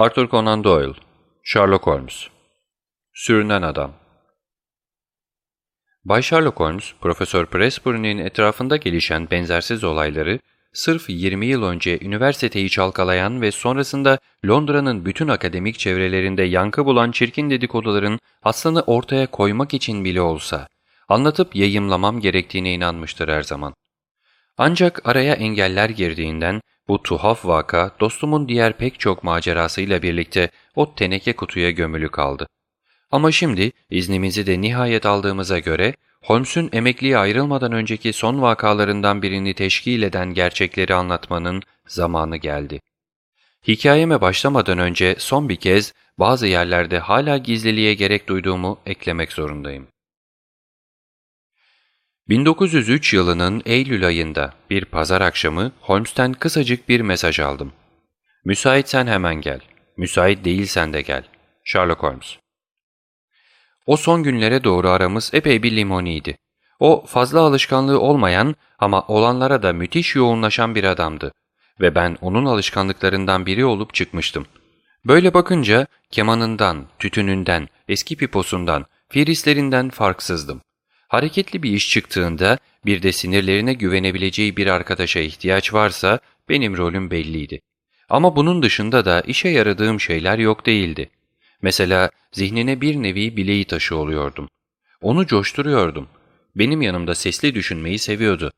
Arthur Conan Doyle, Sherlock Holmes Sürünen Adam Bay Sherlock Holmes, Profesör Pressbury'nin etrafında gelişen benzersiz olayları, sırf 20 yıl önce üniversiteyi çalkalayan ve sonrasında Londra'nın bütün akademik çevrelerinde yankı bulan çirkin dedikoduların aslını ortaya koymak için bile olsa, anlatıp yayımlamam gerektiğine inanmıştır her zaman. Ancak araya engeller girdiğinden bu tuhaf vaka dostumun diğer pek çok macerasıyla birlikte o teneke kutuya gömülü kaldı. Ama şimdi iznimizi de nihayet aldığımıza göre Holmes'un emekliye ayrılmadan önceki son vakalarından birini teşkil eden gerçekleri anlatmanın zamanı geldi. Hikayeme başlamadan önce son bir kez bazı yerlerde hala gizliliğe gerek duyduğumu eklemek zorundayım. 1903 yılının Eylül ayında bir pazar akşamı Holmes'ten kısacık bir mesaj aldım. Müsaitsen hemen gel, müsait değilsen de gel. Sherlock Holmes O son günlere doğru aramız epey bir limoniydi. O fazla alışkanlığı olmayan ama olanlara da müthiş yoğunlaşan bir adamdı ve ben onun alışkanlıklarından biri olup çıkmıştım. Böyle bakınca kemanından, tütününden, eski piposundan, firislerinden farksızdım. Hareketli bir iş çıktığında bir de sinirlerine güvenebileceği bir arkadaşa ihtiyaç varsa benim rolüm belliydi. Ama bunun dışında da işe yaradığım şeyler yok değildi. Mesela zihnine bir nevi bileği taşı oluyordum. Onu coşturuyordum. Benim yanımda sesli düşünmeyi seviyordu.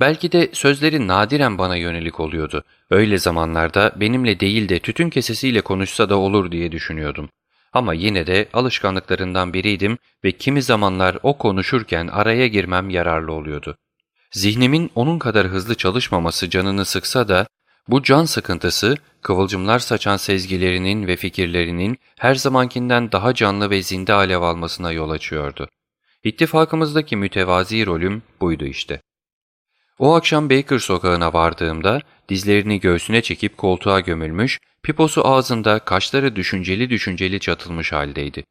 Belki de sözleri nadiren bana yönelik oluyordu. Öyle zamanlarda benimle değil de tütün kesesiyle konuşsa da olur diye düşünüyordum. Ama yine de alışkanlıklarından biriydim ve kimi zamanlar o konuşurken araya girmem yararlı oluyordu. Zihnimin onun kadar hızlı çalışmaması canını sıksa da bu can sıkıntısı kıvılcımlar saçan sezgilerinin ve fikirlerinin her zamankinden daha canlı ve zinde alev almasına yol açıyordu. İttifakımızdaki mütevazi rolüm buydu işte. O akşam Baker sokağına vardığımda dizlerini göğsüne çekip koltuğa gömülmüş, piposu ağzında kaşları düşünceli düşünceli çatılmış haldeydi.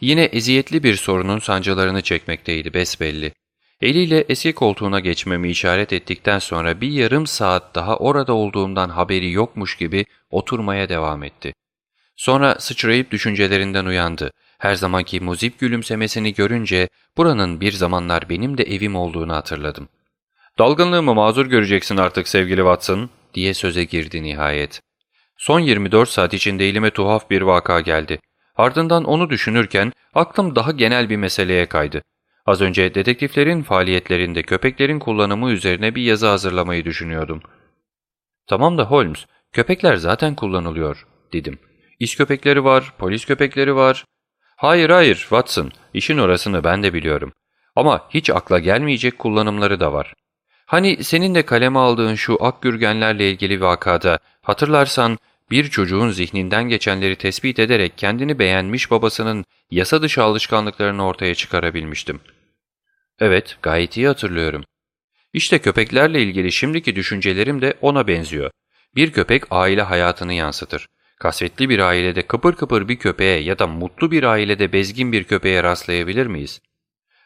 Yine eziyetli bir sorunun sancılarını çekmekteydi besbelli. Eliyle eski koltuğuna geçmemi işaret ettikten sonra bir yarım saat daha orada olduğumdan haberi yokmuş gibi oturmaya devam etti. Sonra sıçrayıp düşüncelerinden uyandı. Her zamanki muzip gülümsemesini görünce buranın bir zamanlar benim de evim olduğunu hatırladım. ''Dalgınlığımı mazur göreceksin artık sevgili Watson.'' Diye söze girdi nihayet. Son 24 saat içinde elime tuhaf bir vaka geldi. Ardından onu düşünürken aklım daha genel bir meseleye kaydı. Az önce dedektiflerin faaliyetlerinde köpeklerin kullanımı üzerine bir yazı hazırlamayı düşünüyordum. ''Tamam da Holmes, köpekler zaten kullanılıyor.'' dedim. ''İş köpekleri var, polis köpekleri var.'' ''Hayır hayır Watson, işin orasını ben de biliyorum. Ama hiç akla gelmeyecek kullanımları da var. Hani senin de kaleme aldığın şu akgürgenlerle ilgili vakada hatırlarsan bir çocuğun zihninden geçenleri tespit ederek kendini beğenmiş babasının yasa dışı alışkanlıklarını ortaya çıkarabilmiştim. Evet, gayet iyi hatırlıyorum. İşte köpeklerle ilgili şimdiki düşüncelerim de ona benziyor. Bir köpek aile hayatını yansıtır. Kasvetli bir ailede kıpır kıpır bir köpeğe ya da mutlu bir ailede bezgin bir köpeğe rastlayabilir miyiz?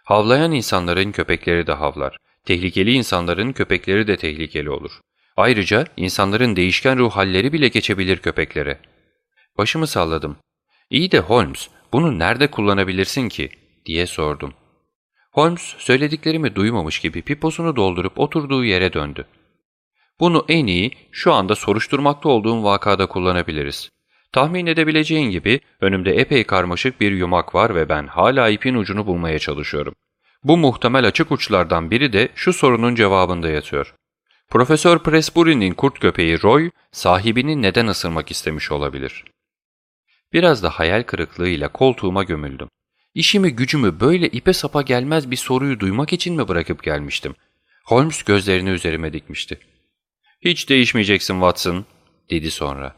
Havlayan insanların köpekleri de havlar. Tehlikeli insanların köpekleri de tehlikeli olur. Ayrıca insanların değişken ruh halleri bile geçebilir köpeklere. Başımı salladım. İyi de Holmes, bunu nerede kullanabilirsin ki? diye sordum. Holmes söylediklerimi duymamış gibi piposunu doldurup oturduğu yere döndü. Bunu en iyi şu anda soruşturmakta olduğum vakada kullanabiliriz. Tahmin edebileceğin gibi önümde epey karmaşık bir yumak var ve ben hala ipin ucunu bulmaya çalışıyorum. Bu muhtemel açık uçlardan biri de şu sorunun cevabında yatıyor. Profesör Pressbury'nin kurt köpeği Roy, sahibini neden ısırmak istemiş olabilir? Biraz da hayal kırıklığıyla koltuğuma gömüldüm. İşimi gücümü böyle ipe sapa gelmez bir soruyu duymak için mi bırakıp gelmiştim? Holmes gözlerini üzerime dikmişti. ''Hiç değişmeyeceksin Watson.'' dedi sonra.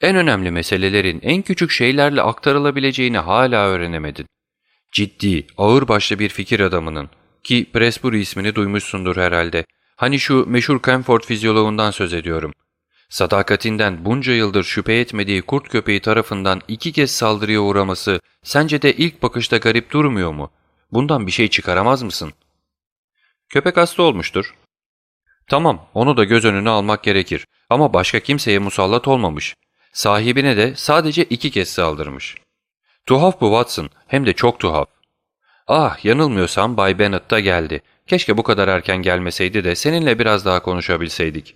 ''En önemli meselelerin en küçük şeylerle aktarılabileceğini hala öğrenemedin. Ciddi, ağırbaşlı bir fikir adamının ki Pressbury ismini duymuşsundur herhalde. Hani şu meşhur Camford fizyoloğundan söz ediyorum. Sadakatinden bunca yıldır şüphe etmediği kurt köpeği tarafından iki kez saldırıya uğraması sence de ilk bakışta garip durmuyor mu? Bundan bir şey çıkaramaz mısın? Köpek hasta olmuştur. Tamam, onu da göz önüne almak gerekir ama başka kimseye musallat olmamış. Sahibine de sadece iki kez saldırmış. Tuhaf bu Watson, hem de çok tuhaf. Ah, yanılmıyorsam Bay Bennet da geldi. Keşke bu kadar erken gelmeseydi de seninle biraz daha konuşabilseydik.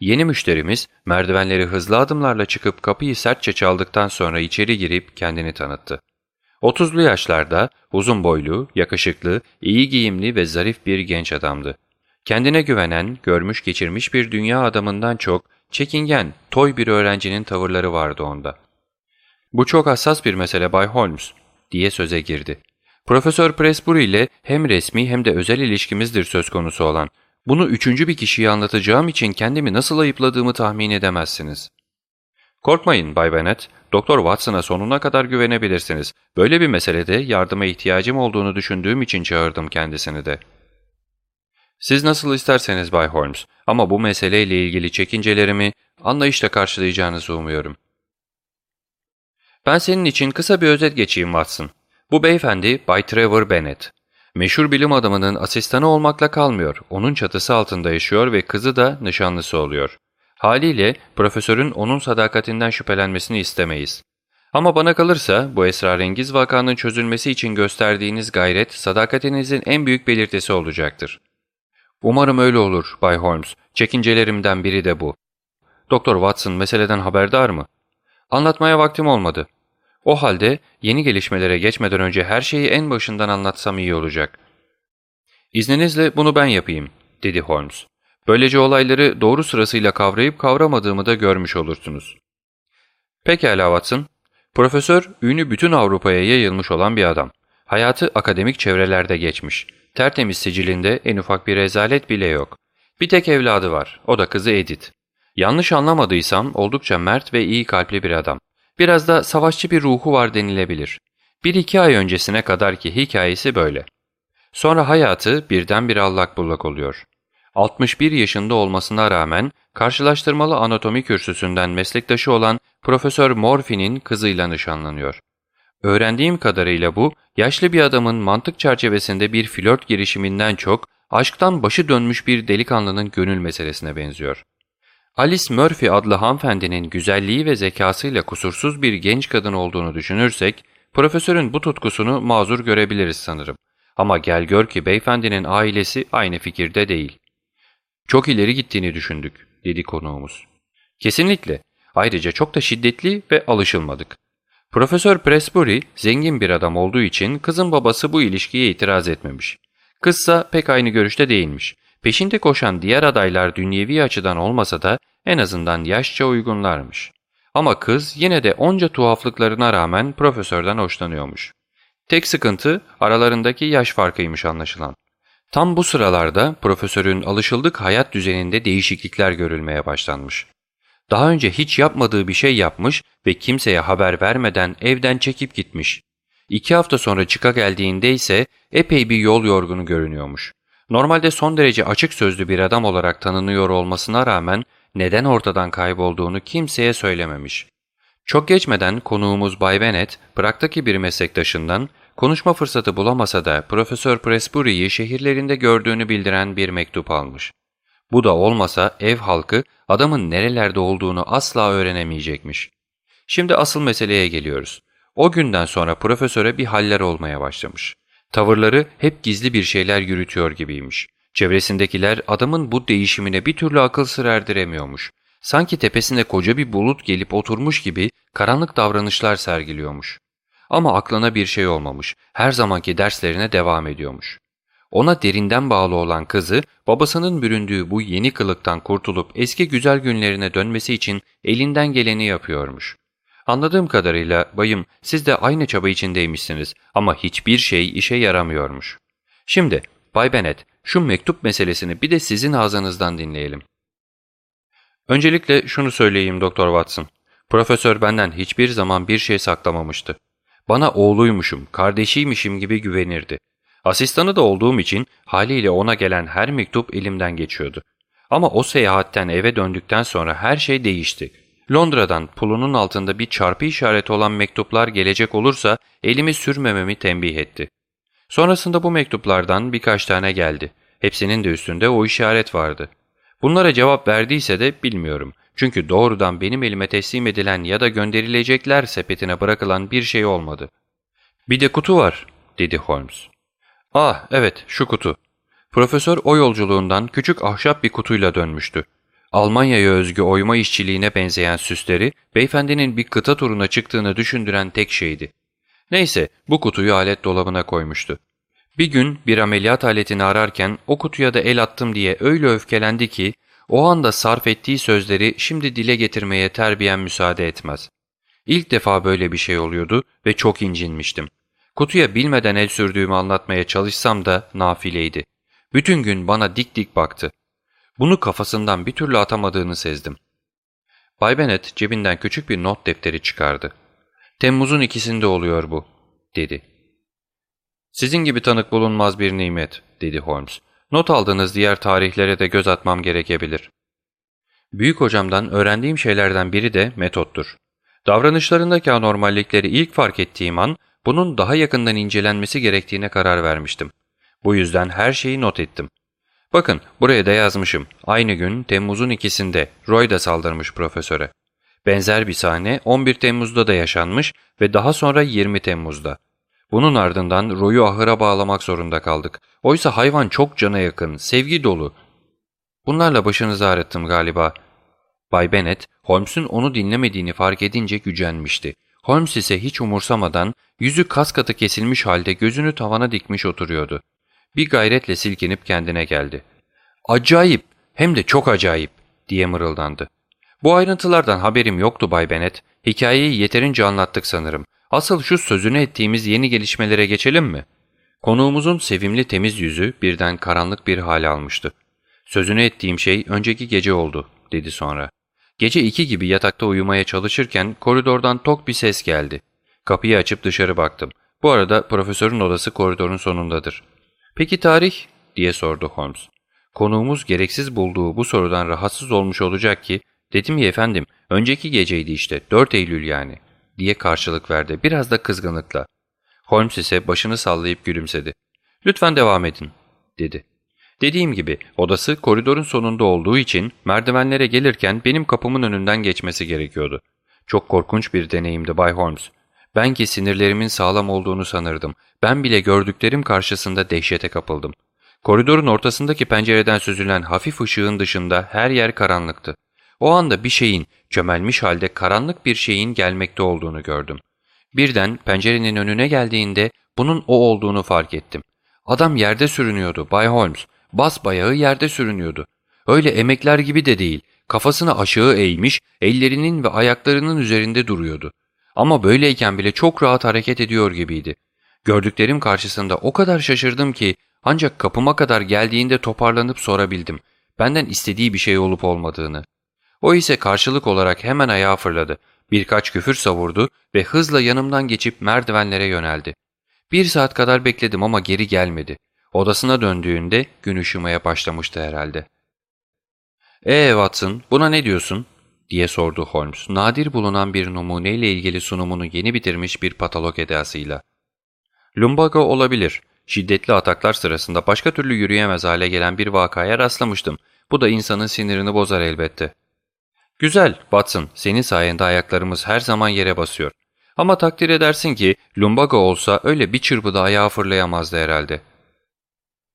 Yeni müşterimiz merdivenleri hızlı adımlarla çıkıp kapıyı sertçe çaldıktan sonra içeri girip kendini tanıttı. Otuzlu yaşlarda uzun boylu, yakışıklı, iyi giyimli ve zarif bir genç adamdı. Kendine güvenen, görmüş geçirmiş bir dünya adamından çok çekingen, toy bir öğrencinin tavırları vardı onda. ''Bu çok hassas bir mesele Bay Holmes.'' diye söze girdi. ''Profesör Presbury ile hem resmi hem de özel ilişkimizdir söz konusu olan. Bunu üçüncü bir kişiye anlatacağım için kendimi nasıl ayıpladığımı tahmin edemezsiniz.'' ''Korkmayın Bay Bennet, Doktor Watson'a sonuna kadar güvenebilirsiniz. Böyle bir meselede yardıma ihtiyacım olduğunu düşündüğüm için çağırdım kendisini de.'' ''Siz nasıl isterseniz Bay Holmes ama bu meseleyle ilgili çekincelerimi anlayışla karşılayacağınızı umuyorum.'' ''Ben senin için kısa bir özet geçeyim Watson. Bu beyefendi Bay Trevor Bennett. Meşhur bilim adamının asistanı olmakla kalmıyor, onun çatısı altında yaşıyor ve kızı da nişanlısı oluyor. Haliyle profesörün onun sadakatinden şüphelenmesini istemeyiz. Ama bana kalırsa bu esrarengiz vakanın çözülmesi için gösterdiğiniz gayret sadakatinizin en büyük belirtisi olacaktır. Umarım öyle olur Bay Holmes. Çekincelerimden biri de bu. Doktor Watson meseleden haberdar mı? Anlatmaya vaktim olmadı. O halde yeni gelişmelere geçmeden önce her şeyi en başından anlatsam iyi olacak. İzninizle bunu ben yapayım, dedi Holmes. Böylece olayları doğru sırasıyla kavrayıp kavramadığımı da görmüş olursunuz. Pekala Watson. Profesör, ünlü bütün Avrupa'ya yayılmış olan bir adam. Hayatı akademik çevrelerde geçmiş. Tertemiz sicilinde en ufak bir rezalet bile yok. Bir tek evladı var, o da kızı Edith. Yanlış anlamadıysam oldukça mert ve iyi kalpli bir adam. Biraz da savaşçı bir ruhu var denilebilir. Bir iki ay öncesine kadar ki hikayesi böyle. Sonra hayatı birdenbire allak bullak oluyor. 61 yaşında olmasına rağmen karşılaştırmalı anatomi kürsüsünden meslektaşı olan Profesör Morphy'nin kızıyla nişanlanıyor. Öğrendiğim kadarıyla bu, yaşlı bir adamın mantık çerçevesinde bir flört girişiminden çok, aşktan başı dönmüş bir delikanlının gönül meselesine benziyor. Alice Murphy adlı hanımefendinin güzelliği ve zekasıyla kusursuz bir genç kadın olduğunu düşünürsek, profesörün bu tutkusunu mazur görebiliriz sanırım. Ama gel gör ki beyefendinin ailesi aynı fikirde değil. Çok ileri gittiğini düşündük, dedi konuğumuz. Kesinlikle. Ayrıca çok da şiddetli ve alışılmadık. Profesör Presbury zengin bir adam olduğu için kızın babası bu ilişkiye itiraz etmemiş. Kızsa pek aynı görüşte değilmiş. Peşinde koşan diğer adaylar dünyevi açıdan olmasa da en azından yaşça uygunlarmış. Ama kız yine de onca tuhaflıklarına rağmen profesörden hoşlanıyormuş. Tek sıkıntı aralarındaki yaş farkıymış anlaşılan. Tam bu sıralarda profesörün alışıldık hayat düzeninde değişiklikler görülmeye başlanmış. Daha önce hiç yapmadığı bir şey yapmış ve kimseye haber vermeden evden çekip gitmiş. İki hafta sonra çıka geldiğinde ise epey bir yol yorgunu görünüyormuş. Normalde son derece açık sözlü bir adam olarak tanınıyor olmasına rağmen neden ortadan kaybolduğunu kimseye söylememiş. Çok geçmeden konuğumuz Bay Bennett, bıraktaki bir meslektaşından konuşma fırsatı bulamasa da Profesör Presbury'yi şehirlerinde gördüğünü bildiren bir mektup almış. Bu da olmasa ev halkı adamın nerelerde olduğunu asla öğrenemeyecekmiş. Şimdi asıl meseleye geliyoruz. O günden sonra profesöre bir haller olmaya başlamış. Tavırları hep gizli bir şeyler yürütüyor gibiymiş. Çevresindekiler adamın bu değişimine bir türlü akıl sır erdiremiyormuş. Sanki tepesinde koca bir bulut gelip oturmuş gibi karanlık davranışlar sergiliyormuş. Ama aklına bir şey olmamış, her zamanki derslerine devam ediyormuş. Ona derinden bağlı olan kızı, babasının büründüğü bu yeni kılıktan kurtulup eski güzel günlerine dönmesi için elinden geleni yapıyormuş. Anladığım kadarıyla bayım siz de aynı çaba içindeymişsiniz ama hiçbir şey işe yaramıyormuş. Şimdi Bay Bennet şu mektup meselesini bir de sizin ağzınızdan dinleyelim. Öncelikle şunu söyleyeyim Doktor Watson. Profesör benden hiçbir zaman bir şey saklamamıştı. Bana oğluymuşum, kardeşiymişim gibi güvenirdi. Asistanı da olduğum için haliyle ona gelen her mektup elimden geçiyordu. Ama o seyahatten eve döndükten sonra her şey değişti. Londra'dan pulunun altında bir çarpı işareti olan mektuplar gelecek olursa elimi sürmememi tembih etti. Sonrasında bu mektuplardan birkaç tane geldi. Hepsinin de üstünde o işaret vardı. Bunlara cevap verdiyse de bilmiyorum. Çünkü doğrudan benim elime teslim edilen ya da gönderilecekler sepetine bırakılan bir şey olmadı. ''Bir de kutu var.'' dedi Holmes. ''Ah evet şu kutu.'' Profesör o yolculuğundan küçük ahşap bir kutuyla dönmüştü. Almanya'ya özgü oyma işçiliğine benzeyen süsleri beyefendinin bir kıta turuna çıktığını düşündüren tek şeydi. Neyse bu kutuyu alet dolabına koymuştu. Bir gün bir ameliyat aletini ararken o kutuya da el attım diye öyle öfkelendi ki o anda sarf ettiği sözleri şimdi dile getirmeye terbiyen müsaade etmez. İlk defa böyle bir şey oluyordu ve çok incinmiştim. Kutuya bilmeden el sürdüğümü anlatmaya çalışsam da nafileydi. Bütün gün bana dik dik baktı. Bunu kafasından bir türlü atamadığını sezdim. Bay Bennet cebinden küçük bir not defteri çıkardı. Temmuz'un ikisinde oluyor bu, dedi. Sizin gibi tanık bulunmaz bir nimet, dedi Holmes. Not aldığınız diğer tarihlere de göz atmam gerekebilir. Büyük hocamdan öğrendiğim şeylerden biri de metottur. Davranışlarındaki anormallikleri ilk fark ettiğim an bunun daha yakından incelenmesi gerektiğine karar vermiştim. Bu yüzden her şeyi not ettim. Bakın buraya da yazmışım. Aynı gün Temmuz'un ikisinde Roy da saldırmış profesöre. Benzer bir sahne 11 Temmuz'da da yaşanmış ve daha sonra 20 Temmuz'da. Bunun ardından Roy'u ahıra bağlamak zorunda kaldık. Oysa hayvan çok cana yakın, sevgi dolu. Bunlarla başınızı ağrıttım galiba. Bay Bennet, Holmes'un onu dinlemediğini fark edince gücenmişti. Holmes ise hiç umursamadan, yüzü kas katı kesilmiş halde gözünü tavana dikmiş oturuyordu. Bir gayretle silkinip kendine geldi. ''Acayip, hem de çok acayip.'' diye mırıldandı. ''Bu ayrıntılardan haberim yoktu Bay Bennet. Hikayeyi yeterince anlattık sanırım. Asıl şu sözünü ettiğimiz yeni gelişmelere geçelim mi?'' Konuğumuzun sevimli temiz yüzü birden karanlık bir hal almıştı. ''Sözünü ettiğim şey önceki gece oldu.'' dedi sonra. Gece iki gibi yatakta uyumaya çalışırken koridordan tok bir ses geldi. Kapıyı açıp dışarı baktım. Bu arada profesörün odası koridorun sonundadır. ''Peki tarih?'' diye sordu Holmes. Konuğumuz gereksiz bulduğu bu sorudan rahatsız olmuş olacak ki, dedim ya efendim, önceki geceydi işte, 4 Eylül yani, diye karşılık verdi, biraz da kızgınlıkla. Holmes ise başını sallayıp gülümsedi. ''Lütfen devam edin.'' dedi. Dediğim gibi odası koridorun sonunda olduğu için merdivenlere gelirken benim kapımın önünden geçmesi gerekiyordu. Çok korkunç bir deneyimdi Bay Holmes. Ben ki sinirlerimin sağlam olduğunu sanırdım. Ben bile gördüklerim karşısında dehşete kapıldım. Koridorun ortasındaki pencereden süzülen hafif ışığın dışında her yer karanlıktı. O anda bir şeyin, çömelmiş halde karanlık bir şeyin gelmekte olduğunu gördüm. Birden pencerenin önüne geldiğinde bunun o olduğunu fark ettim. Adam yerde sürünüyordu Bay Holmes. Bas bayağı yerde sürünüyordu. Öyle emekler gibi de değil. Kafasını aşağı eğmiş, ellerinin ve ayaklarının üzerinde duruyordu. Ama böyleyken bile çok rahat hareket ediyor gibiydi. Gördüklerim karşısında o kadar şaşırdım ki ancak kapıma kadar geldiğinde toparlanıp sorabildim. Benden istediği bir şey olup olmadığını. O ise karşılık olarak hemen ayağa fırladı. Birkaç küfür savurdu ve hızla yanımdan geçip merdivenlere yöneldi. Bir saat kadar bekledim ama geri gelmedi. Odasına döndüğünde gün ışımaya başlamıştı herhalde. ''Ee Watson, buna ne diyorsun?'' Diye sordu Holmes, nadir bulunan bir numuneyle ilgili sunumunu yeni bitirmiş bir patolog edasıyla. ''Lumbago olabilir. Şiddetli ataklar sırasında başka türlü yürüyemez hale gelen bir vakaya rastlamıştım. Bu da insanın sinirini bozar elbette.'' ''Güzel, Watson, senin sayende ayaklarımız her zaman yere basıyor. Ama takdir edersin ki lumbago olsa öyle bir çırpıda ayağa fırlayamazdı herhalde.''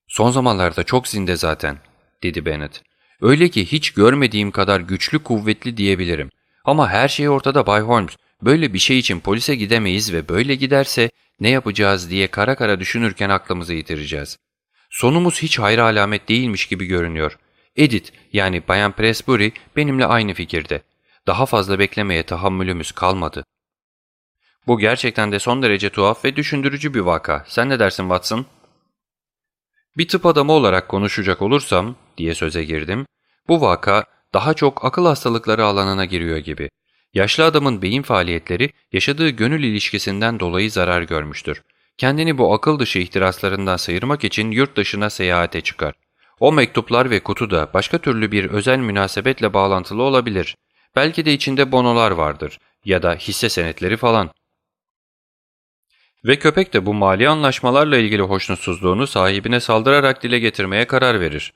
''Son zamanlarda çok zinde zaten.'' dedi Bennett. ''Öyle ki hiç görmediğim kadar güçlü kuvvetli diyebilirim. Ama her şey ortada Bay Holmes. Böyle bir şey için polise gidemeyiz ve böyle giderse ne yapacağız diye kara kara düşünürken aklımızı yitireceğiz. Sonumuz hiç hayra alamet değilmiş gibi görünüyor. Edith yani Bayan Presbury benimle aynı fikirde. Daha fazla beklemeye tahammülümüz kalmadı. Bu gerçekten de son derece tuhaf ve düşündürücü bir vaka. Sen ne dersin Watson? Bir tıp adamı olarak konuşacak olursam, diye söze girdim, bu vaka daha çok akıl hastalıkları alanına giriyor gibi. Yaşlı adamın beyin faaliyetleri yaşadığı gönül ilişkisinden dolayı zarar görmüştür. Kendini bu akıl dışı ihtiraslarından sıyırmak için yurt dışına seyahate çıkar. O mektuplar ve kutu da başka türlü bir özel münasebetle bağlantılı olabilir. Belki de içinde bonolar vardır ya da hisse senetleri falan. Ve köpek de bu mali anlaşmalarla ilgili hoşnutsuzluğunu sahibine saldırarak dile getirmeye karar verir.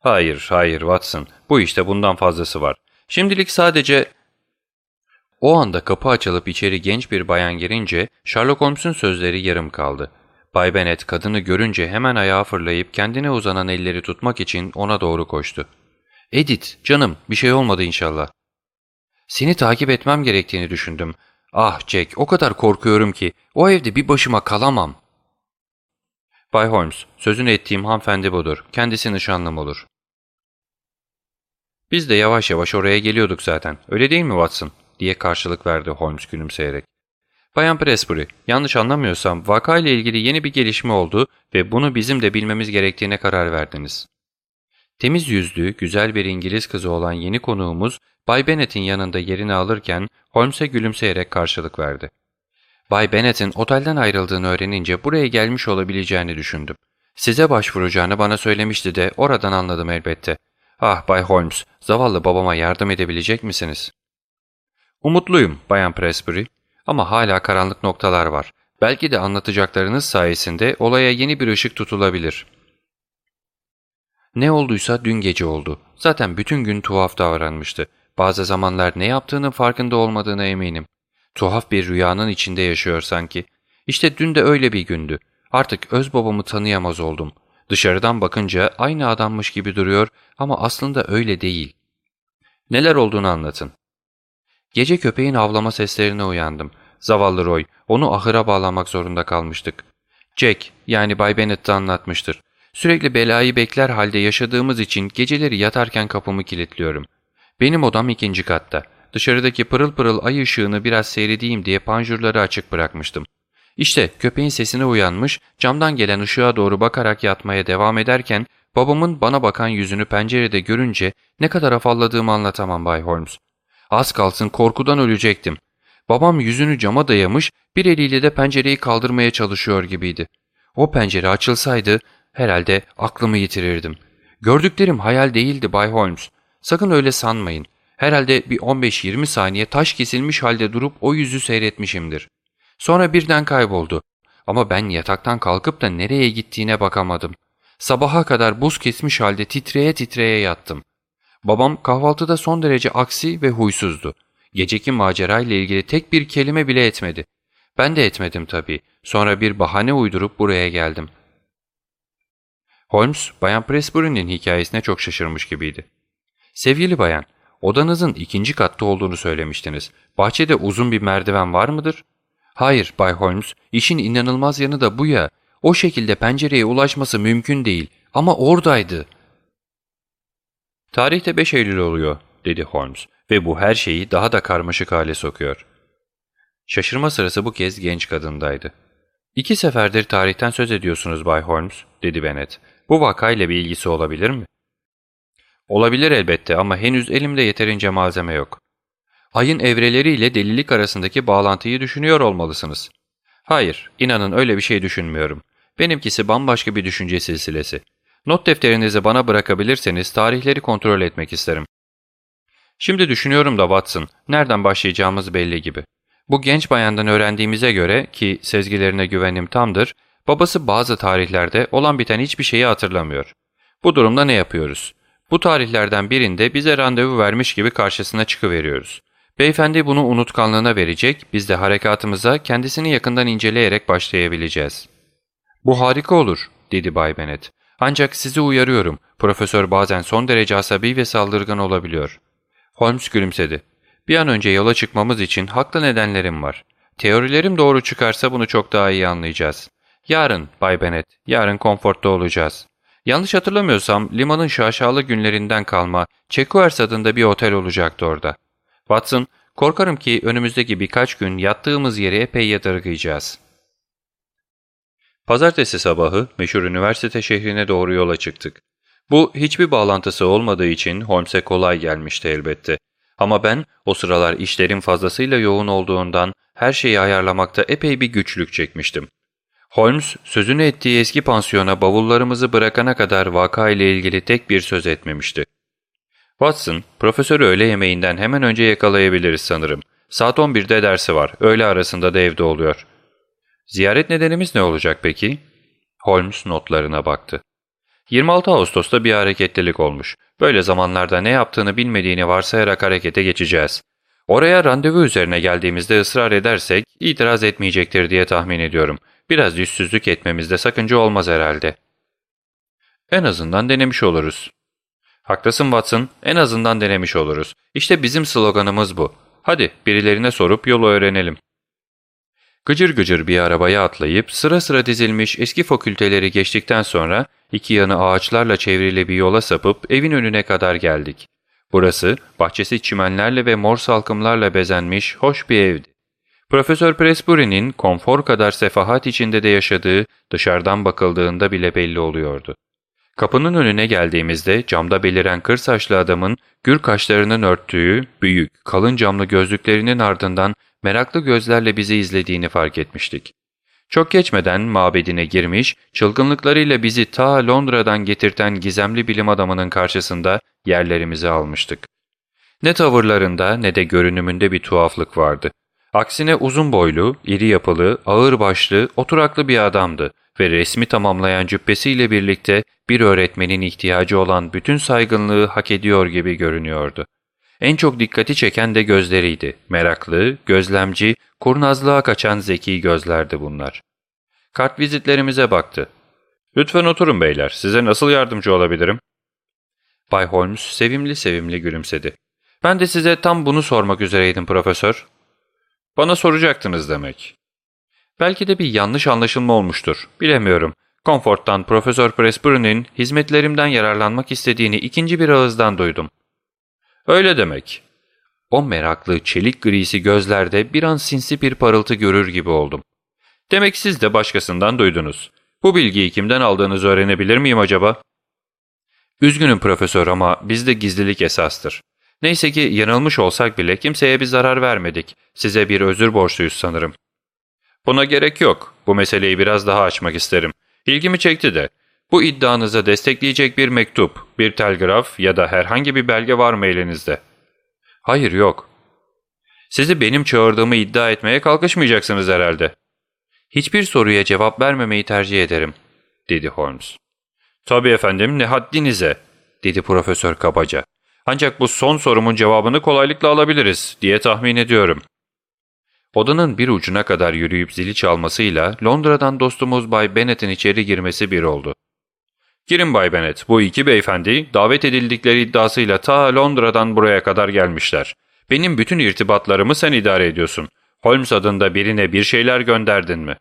Hayır, hayır Watson. Bu işte bundan fazlası var. Şimdilik sadece... O anda kapı açılıp içeri genç bir bayan girince Sherlock Holmes'un sözleri yarım kaldı. Bay Bennet kadını görünce hemen ayağa fırlayıp kendine uzanan elleri tutmak için ona doğru koştu. ''Edith, canım bir şey olmadı inşallah.'' ''Seni takip etmem gerektiğini düşündüm. Ah Jack, o kadar korkuyorum ki o evde bir başıma kalamam.'' Bay Holmes, sözünü ettiğim hanımefendi budur. Kendisi nişanlım olur. Biz de yavaş yavaş oraya geliyorduk zaten. Öyle değil mi Watson? diye karşılık verdi Holmes gülümseyerek. Bayan Presbury, yanlış anlamıyorsam vakayla ilgili yeni bir gelişme oldu ve bunu bizim de bilmemiz gerektiğine karar verdiniz. Temiz yüzlü, güzel bir İngiliz kızı olan yeni konuğumuz Bay Bennett'in yanında yerini alırken Holmes'e gülümseyerek karşılık verdi. Bay Bennett'in otelden ayrıldığını öğrenince buraya gelmiş olabileceğini düşündüm. Size başvuracağını bana söylemişti de oradan anladım elbette. Ah Bay Holmes, zavallı babama yardım edebilecek misiniz? Umutluyum Bayan Presbury ama hala karanlık noktalar var. Belki de anlatacaklarınız sayesinde olaya yeni bir ışık tutulabilir. Ne olduysa dün gece oldu. Zaten bütün gün tuhaf davranmıştı. Bazı zamanlar ne yaptığının farkında olmadığına eminim. Tuhaf bir rüyanın içinde yaşıyor sanki. İşte dün de öyle bir gündü. Artık öz babamı tanıyamaz oldum. Dışarıdan bakınca aynı adammış gibi duruyor ama aslında öyle değil. Neler olduğunu anlatın. Gece köpeğin avlama seslerine uyandım. Zavallı Roy, onu ahıra bağlamak zorunda kalmıştık. Jack, yani Bay Bennett de anlatmıştır. Sürekli belayı bekler halde yaşadığımız için geceleri yatarken kapımı kilitliyorum. Benim odam ikinci katta. Dışarıdaki pırıl pırıl ay ışığını biraz seyredeyim diye panjurları açık bırakmıştım. İşte köpeğin sesine uyanmış, camdan gelen ışığa doğru bakarak yatmaya devam ederken babamın bana bakan yüzünü pencerede görünce ne kadar afalladığımı anlatamam Bay Holmes. Az kalsın korkudan ölecektim. Babam yüzünü cama dayamış, bir eliyle de pencereyi kaldırmaya çalışıyor gibiydi. O pencere açılsaydı herhalde aklımı yitirirdim. Gördüklerim hayal değildi Bay Holmes. Sakın öyle sanmayın. Herhalde bir 15-20 saniye taş kesilmiş halde durup o yüzü seyretmişimdir. Sonra birden kayboldu. Ama ben yataktan kalkıp da nereye gittiğine bakamadım. Sabaha kadar buz kesmiş halde titreye titreye yattım. Babam kahvaltıda son derece aksi ve huysuzdu. Geceki macera ile ilgili tek bir kelime bile etmedi. Ben de etmedim tabii. Sonra bir bahane uydurup buraya geldim. Holmes, Bayan Presbury'nin hikayesine çok şaşırmış gibiydi. Sevgili bayan, odanızın ikinci katta olduğunu söylemiştiniz. Bahçede uzun bir merdiven var mıdır? Hayır Bay Holmes, işin inanılmaz yanı da bu ya. O şekilde pencereye ulaşması mümkün değil ama oradaydı. Tarihte 5 Eylül oluyor, dedi Holmes ve bu her şeyi daha da karmaşık hale sokuyor. Şaşırma sırası bu kez genç kadındaydı. İki seferdir tarihten söz ediyorsunuz Bay Holmes, dedi Bennet. Bu vakayla bir ilgisi olabilir mi? Olabilir elbette ama henüz elimde yeterince malzeme yok. Ayın evreleriyle delilik arasındaki bağlantıyı düşünüyor olmalısınız. Hayır, inanın öyle bir şey düşünmüyorum. Benimkisi bambaşka bir düşünce silsilesi. Not defterinizi bana bırakabilirseniz tarihleri kontrol etmek isterim. Şimdi düşünüyorum da Watson, nereden başlayacağımız belli gibi. Bu genç bayandan öğrendiğimize göre ki sezgilerine güvenim tamdır, babası bazı tarihlerde olan biten hiçbir şeyi hatırlamıyor. Bu durumda ne yapıyoruz? Bu tarihlerden birinde bize randevu vermiş gibi karşısına çıkıveriyoruz. Beyefendi bunu unutkanlığına verecek, biz de harekatımıza kendisini yakından inceleyerek başlayabileceğiz. Bu harika olur, dedi Bay Bennet. Ancak sizi uyarıyorum, profesör bazen son derece asabi ve saldırgan olabiliyor. Holmes gülümsedi. Bir an önce yola çıkmamız için haklı nedenlerim var. Teorilerim doğru çıkarsa bunu çok daha iyi anlayacağız. Yarın Bay Bennet, yarın konfortta olacağız. Yanlış hatırlamıyorsam limanın şaşalı günlerinden kalma Çekuers adında bir otel olacaktı orada. Watson, korkarım ki önümüzdeki birkaç gün yattığımız yeri epey yadırgayacağız. Pazartesi sabahı meşhur üniversite şehrine doğru yola çıktık. Bu hiçbir bağlantısı olmadığı için Holmes'e kolay gelmişti elbette. Ama ben o sıralar işlerin fazlasıyla yoğun olduğundan her şeyi ayarlamakta epey bir güçlük çekmiştim. Holmes sözünü ettiği eski pansiyona bavullarımızı bırakana kadar vaka ile ilgili tek bir söz etmemişti. Watson, profesörü öğle yemeğinden hemen önce yakalayabiliriz sanırım. Saat 11'de dersi var, öğle arasında da evde oluyor. Ziyaret nedenimiz ne olacak peki? Holmes notlarına baktı. 26 Ağustos'ta bir hareketlilik olmuş. Böyle zamanlarda ne yaptığını bilmediğini varsayarak harekete geçeceğiz. Oraya randevu üzerine geldiğimizde ısrar edersek itiraz etmeyecektir diye tahmin ediyorum. Biraz yüzsüzlük etmemizde sakınca olmaz herhalde. En azından denemiş oluruz. Haklısın Watson, en azından denemiş oluruz. İşte bizim sloganımız bu. Hadi birilerine sorup yolu öğrenelim. Gıcır gıcır bir arabaya atlayıp sıra sıra dizilmiş eski fakülteleri geçtikten sonra iki yanı ağaçlarla çevrili bir yola sapıp evin önüne kadar geldik. Burası bahçesi çimenlerle ve mor salkımlarla bezenmiş hoş bir evdi. Profesör Presbury'nin konfor kadar sefahat içinde de yaşadığı dışarıdan bakıldığında bile belli oluyordu. Kapının önüne geldiğimizde camda beliren kır saçlı adamın gür kaşlarının örttüğü, büyük, kalın camlı gözlüklerinin ardından meraklı gözlerle bizi izlediğini fark etmiştik. Çok geçmeden mabedine girmiş, çılgınlıklarıyla bizi ta Londra'dan getirten gizemli bilim adamının karşısında yerlerimizi almıştık. Ne tavırlarında ne de görünümünde bir tuhaflık vardı. Aksine uzun boylu, iri yapılı, ağır başlı, oturaklı bir adamdı ve resmi tamamlayan cübbesiyle birlikte bir öğretmenin ihtiyacı olan bütün saygınlığı hak ediyor gibi görünüyordu. En çok dikkati çeken de gözleriydi. Meraklı, gözlemci, kurnazlığa kaçan zeki gözlerdi bunlar. Kart vizitlerimize baktı. ''Lütfen oturun beyler, size nasıl yardımcı olabilirim?'' Bay Holmes sevimli sevimli gülümsedi. ''Ben de size tam bunu sormak üzereydim profesör.'' ''Bana soracaktınız demek.'' Belki de bir yanlış anlaşılma olmuştur, bilemiyorum. Comfort'tan Profesör Presbury'nin hizmetlerimden yararlanmak istediğini ikinci bir ağızdan duydum. Öyle demek. O meraklı, çelik grisi gözlerde bir an sinsi bir parıltı görür gibi oldum. Demek siz de başkasından duydunuz. Bu bilgiyi kimden aldığınızı öğrenebilir miyim acaba? Üzgünüm profesör ama bizde gizlilik esastır. Neyse ki yanılmış olsak bile kimseye bir zarar vermedik. Size bir özür borçluyuz sanırım. Buna gerek yok. Bu meseleyi biraz daha açmak isterim. İlgimi çekti de. Bu iddianızı destekleyecek bir mektup, bir telgraf ya da herhangi bir belge var mı elinizde? Hayır yok. Sizi benim çağırdığımı iddia etmeye kalkışmayacaksınız herhalde. Hiçbir soruya cevap vermemeyi tercih ederim, dedi Holmes. Tabii efendim ne haddinize, dedi profesör kabaca. Ancak bu son sorumun cevabını kolaylıkla alabiliriz diye tahmin ediyorum. Odanın bir ucuna kadar yürüyüp zili çalmasıyla Londra'dan dostumuz Bay Bennett'in içeri girmesi bir oldu. Girin Bay Bennett, bu iki beyefendi davet edildikleri iddiasıyla ta Londra'dan buraya kadar gelmişler. Benim bütün irtibatlarımı sen idare ediyorsun. Holmes adında birine bir şeyler gönderdin mi?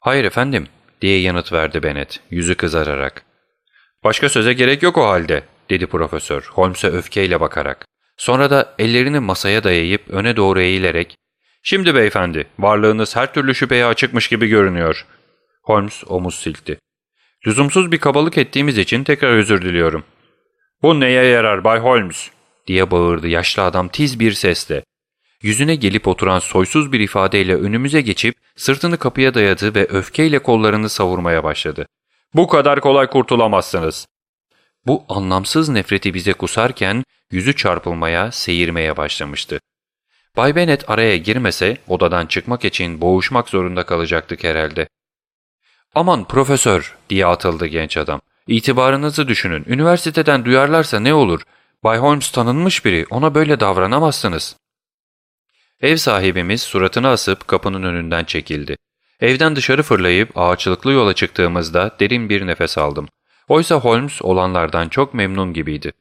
Hayır efendim, diye yanıt verdi Bennet, yüzü kızararak. Başka söze gerek yok o halde, dedi profesör, Holmes'e öfkeyle bakarak. Sonra da ellerini masaya dayayıp öne doğru eğilerek, ''Şimdi beyefendi, varlığınız her türlü şüpheye açıkmış gibi görünüyor.'' Holmes omuz silkti. ''Lüzumsuz bir kabalık ettiğimiz için tekrar özür diliyorum.'' ''Bu neye yarar Bay Holmes?'' diye bağırdı yaşlı adam tiz bir sesle. Yüzüne gelip oturan soysuz bir ifadeyle önümüze geçip sırtını kapıya dayadı ve öfkeyle kollarını savurmaya başladı. ''Bu kadar kolay kurtulamazsınız.'' Bu anlamsız nefreti bize kusarken yüzü çarpılmaya, seyirmeye başlamıştı. Bay Bennet araya girmese odadan çıkmak için boğuşmak zorunda kalacaktık herhalde. ''Aman profesör'' diye atıldı genç adam. ''İtibarınızı düşünün. Üniversiteden duyarlarsa ne olur? Bay Holmes tanınmış biri. Ona böyle davranamazsınız.'' Ev sahibimiz suratını asıp kapının önünden çekildi. Evden dışarı fırlayıp ağaçlıklı yola çıktığımızda derin bir nefes aldım. Oysa Holmes olanlardan çok memnun gibiydi.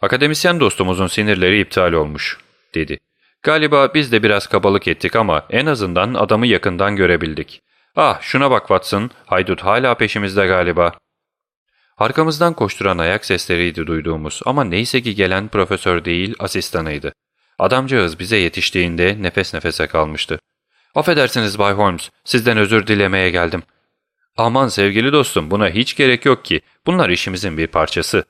''Akademisyen dostumuzun sinirleri iptal olmuş.'' dedi. ''Galiba biz de biraz kabalık ettik ama en azından adamı yakından görebildik. Ah şuna bak Watson, haydut hala peşimizde galiba.'' Arkamızdan koşturan ayak sesleriydi duyduğumuz ama neyse ki gelen profesör değil asistanıydı. Adamcağız bize yetiştiğinde nefes nefese kalmıştı. ''Affedersiniz Bay Holmes, sizden özür dilemeye geldim.'' ''Aman sevgili dostum buna hiç gerek yok ki. Bunlar işimizin bir parçası.''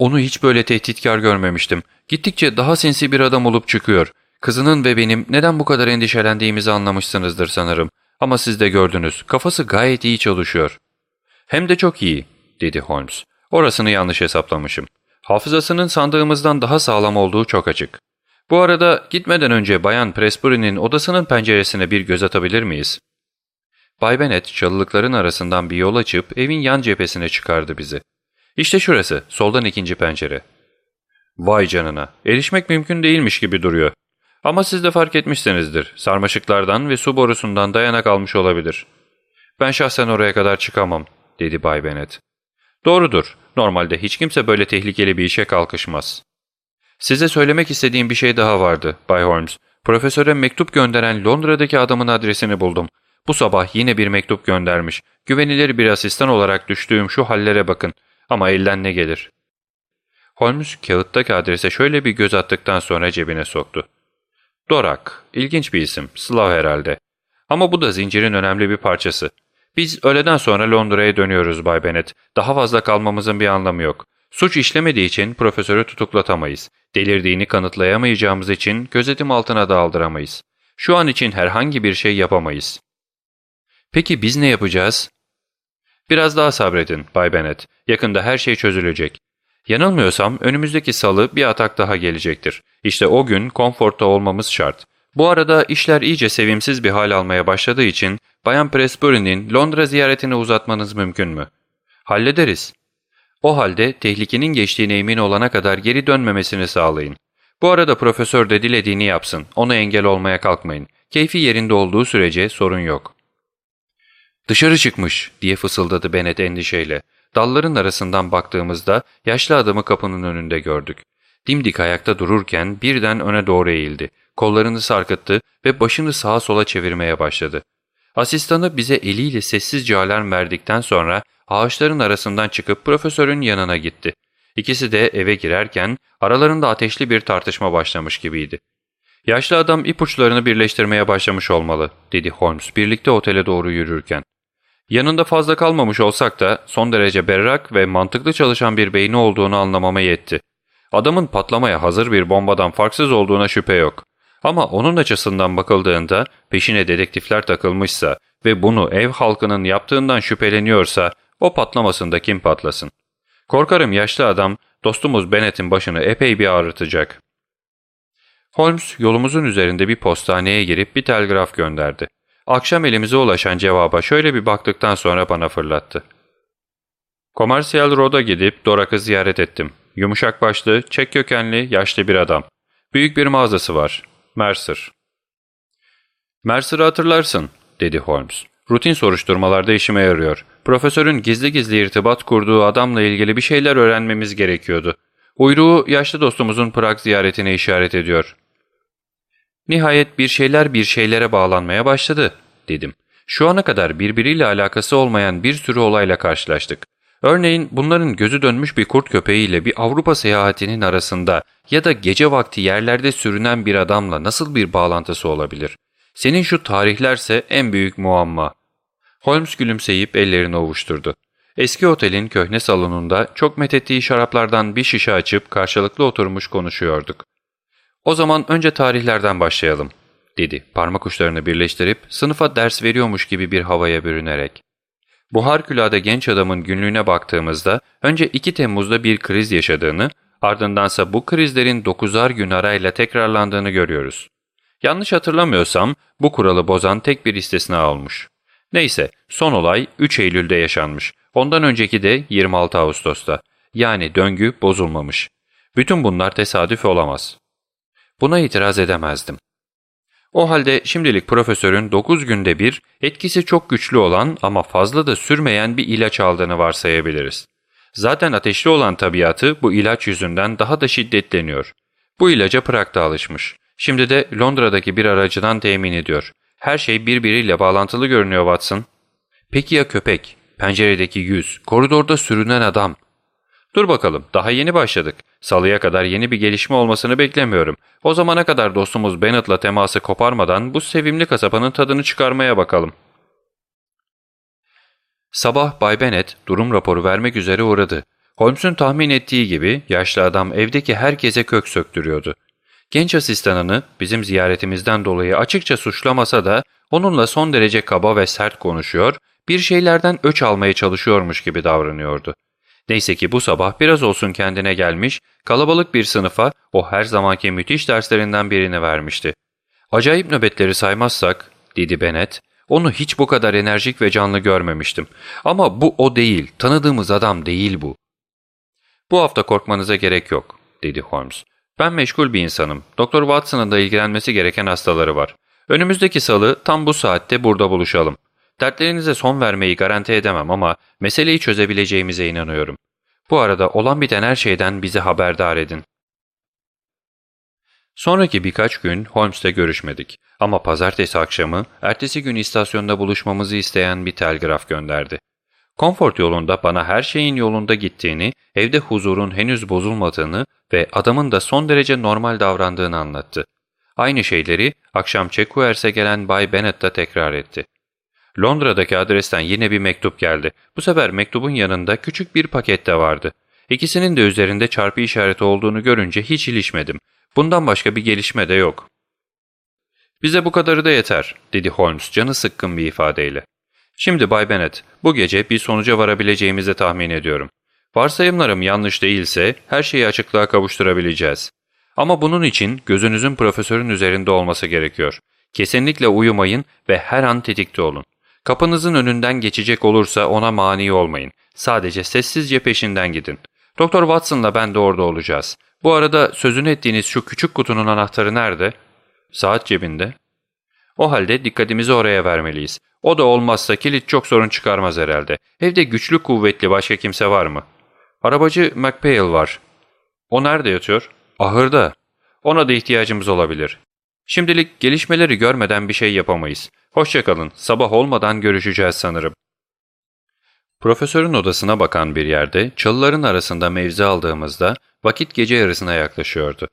Onu hiç böyle tehditkar görmemiştim. Gittikçe daha sinsi bir adam olup çıkıyor. Kızının ve benim neden bu kadar endişelendiğimizi anlamışsınızdır sanırım. Ama siz de gördünüz, kafası gayet iyi çalışıyor. Hem de çok iyi, dedi Holmes. Orasını yanlış hesaplamışım. Hafızasının sandığımızdan daha sağlam olduğu çok açık. Bu arada gitmeden önce Bayan Presbury'nin odasının penceresine bir göz atabilir miyiz? Bay Bennet çalılıkların arasından bir yol açıp evin yan cephesine çıkardı bizi. İşte şurası, soldan ikinci pencere. Vay canına, erişmek mümkün değilmiş gibi duruyor. Ama siz de fark etmişsinizdir, sarmaşıklardan ve su borusundan dayanak almış olabilir. Ben şahsen oraya kadar çıkamam, dedi Bay Bennet. Doğrudur, normalde hiç kimse böyle tehlikeli bir işe kalkışmaz. Size söylemek istediğim bir şey daha vardı, Bay Holmes. Profesöre mektup gönderen Londra'daki adamın adresini buldum. Bu sabah yine bir mektup göndermiş. Güvenilir bir asistan olarak düştüğüm şu hallere bakın. Ama elden ne gelir? Holmes kağıttaki adrese şöyle bir göz attıktan sonra cebine soktu. Dorak, ilginç bir isim, Slav herhalde. Ama bu da zincirin önemli bir parçası. Biz öğleden sonra Londra'ya dönüyoruz Bay Bennet. Daha fazla kalmamızın bir anlamı yok. Suç işlemediği için profesörü tutuklatamayız. Delirdiğini kanıtlayamayacağımız için gözetim altına da aldıramayız. Şu an için herhangi bir şey yapamayız. Peki biz ne yapacağız? Biraz daha sabredin Bay Bennet. Yakında her şey çözülecek. Yanılmıyorsam önümüzdeki salı bir atak daha gelecektir. İşte o gün konforta olmamız şart. Bu arada işler iyice sevimsiz bir hal almaya başladığı için Bayan Presbury'nin Londra ziyaretini uzatmanız mümkün mü? Hallederiz. O halde tehlikenin geçtiğine emin olana kadar geri dönmemesini sağlayın. Bu arada profesör de dilediğini yapsın. Ona engel olmaya kalkmayın. Keyfi yerinde olduğu sürece sorun yok. Dışarı çıkmış diye fısıldadı Bennett endişeyle. Dalların arasından baktığımızda yaşlı adamı kapının önünde gördük. Dimdik ayakta dururken birden öne doğru eğildi. Kollarını sarkıttı ve başını sağa sola çevirmeye başladı. Asistanı bize eliyle sessizce alarm verdikten sonra ağaçların arasından çıkıp profesörün yanına gitti. İkisi de eve girerken aralarında ateşli bir tartışma başlamış gibiydi. Yaşlı adam ipuçlarını birleştirmeye başlamış olmalı, dedi Holmes birlikte otele doğru yürürken. Yanında fazla kalmamış olsak da son derece berrak ve mantıklı çalışan bir beyni olduğunu anlamama yetti. Adamın patlamaya hazır bir bombadan farksız olduğuna şüphe yok. Ama onun açısından bakıldığında peşine dedektifler takılmışsa ve bunu ev halkının yaptığından şüpheleniyorsa o patlamasında kim patlasın? Korkarım yaşlı adam dostumuz Bennett'in başını epey bir ağrıtacak. Holmes yolumuzun üzerinde bir postaneye girip bir telgraf gönderdi. Akşam elimize ulaşan cevaba şöyle bir baktıktan sonra bana fırlattı. Commercial Road'a gidip Dorak'ı ziyaret ettim. Yumuşak başlı, çek kökenli, yaşlı bir adam. Büyük bir mağazası var. Mercer. Mercer'ı hatırlarsın, dedi Holmes. Rutin soruşturmalarda işime yarıyor. Profesörün gizli gizli irtibat kurduğu adamla ilgili bir şeyler öğrenmemiz gerekiyordu. Uyruğu yaşlı dostumuzun Prag ziyaretine işaret ediyor. Nihayet bir şeyler bir şeylere bağlanmaya başladı, dedim. Şu ana kadar birbiriyle alakası olmayan bir sürü olayla karşılaştık. Örneğin bunların gözü dönmüş bir kurt köpeğiyle bir Avrupa seyahatinin arasında ya da gece vakti yerlerde sürünen bir adamla nasıl bir bağlantısı olabilir? Senin şu tarihlerse en büyük muamma. Holmes gülümseyip ellerini ovuşturdu. Eski otelin köhne salonunda çok methettiği şaraplardan bir şişe açıp karşılıklı oturmuş konuşuyorduk. O zaman önce tarihlerden başlayalım, dedi parmak uçlarını birleştirip sınıfa ders veriyormuş gibi bir havaya bürünerek. Bu harikulade genç adamın günlüğüne baktığımızda önce 2 Temmuz'da bir kriz yaşadığını, ardındansa bu krizlerin 9'ar gün arayla tekrarlandığını görüyoruz. Yanlış hatırlamıyorsam bu kuralı bozan tek bir istisna olmuş. Neyse son olay 3 Eylül'de yaşanmış. Ondan önceki de 26 Ağustos'ta. Yani döngü bozulmamış. Bütün bunlar tesadüf olamaz. Buna itiraz edemezdim. O halde şimdilik profesörün 9 günde bir etkisi çok güçlü olan ama fazla da sürmeyen bir ilaç aldığını varsayabiliriz. Zaten ateşli olan tabiatı bu ilaç yüzünden daha da şiddetleniyor. Bu ilaca Prag'da alışmış. Şimdi de Londra'daki bir aracıdan temin ediyor. Her şey birbiriyle bağlantılı görünüyor Watson. Peki ya köpek, penceredeki yüz, koridorda sürünen adam? Dur bakalım, daha yeni başladık. Salıya kadar yeni bir gelişme olmasını beklemiyorum. O zamana kadar dostumuz Bennett'la teması koparmadan bu sevimli kasabanın tadını çıkarmaya bakalım. Sabah Bay Bennett durum raporu vermek üzere uğradı. Holmes'un tahmin ettiği gibi yaşlı adam evdeki herkese kök söktürüyordu. Genç asistanını bizim ziyaretimizden dolayı açıkça suçlamasa da onunla son derece kaba ve sert konuşuyor, bir şeylerden öç almaya çalışıyormuş gibi davranıyordu. Neyse ki bu sabah biraz olsun kendine gelmiş, kalabalık bir sınıfa o her zamanki müthiş derslerinden birini vermişti. Acayip nöbetleri saymazsak, dedi Bennett, Onu hiç bu kadar enerjik ve canlı görmemiştim. Ama bu o değil, tanıdığımız adam değil bu. Bu hafta korkmanıza gerek yok, dedi Holmes. Ben meşgul bir insanım. Doktor Watson'ın da ilgilenmesi gereken hastaları var. Önümüzdeki salı tam bu saatte burada buluşalım. Dertlerinize son vermeyi garanti edemem ama meseleyi çözebileceğimize inanıyorum. Bu arada olan biten her şeyden bizi haberdar edin. Sonraki birkaç gün Holmes'le görüşmedik ama pazartesi akşamı ertesi gün istasyonda buluşmamızı isteyen bir telgraf gönderdi. Comfort yolunda bana her şeyin yolunda gittiğini, evde huzurun henüz bozulmadığını ve adamın da son derece normal davrandığını anlattı. Aynı şeyleri akşam Çekuers'e gelen Bay Bennett da tekrar etti. Londra'daki adresten yine bir mektup geldi. Bu sefer mektubun yanında küçük bir paket de vardı. İkisinin de üzerinde çarpı işareti olduğunu görünce hiç ilişmedim. Bundan başka bir gelişme de yok. ''Bize bu kadarı da yeter.'' dedi Holmes canı sıkkın bir ifadeyle. ''Şimdi Bay Bennet, bu gece bir sonuca varabileceğimizi tahmin ediyorum. Varsayımlarım yanlış değilse her şeyi açıklığa kavuşturabileceğiz. Ama bunun için gözünüzün profesörün üzerinde olması gerekiyor. Kesinlikle uyumayın ve her an tetikte olun. Kapınızın önünden geçecek olursa ona mani olmayın. Sadece sessizce peşinden gidin. Doktor Watson'la ben de orada olacağız. Bu arada sözünü ettiğiniz şu küçük kutunun anahtarı nerede? Saat cebinde. O halde dikkatimizi oraya vermeliyiz. O da olmazsa kilit çok sorun çıkarmaz herhalde. Evde güçlü kuvvetli başka kimse var mı? Arabacı McPhail var. O nerede yatıyor? Ahırda. Ona da ihtiyacımız olabilir. Şimdilik gelişmeleri görmeden bir şey yapamayız. Hoşçakalın, sabah olmadan görüşeceğiz sanırım. Profesörün odasına bakan bir yerde çalıların arasında mevzi aldığımızda vakit gece yarısına yaklaşıyordu.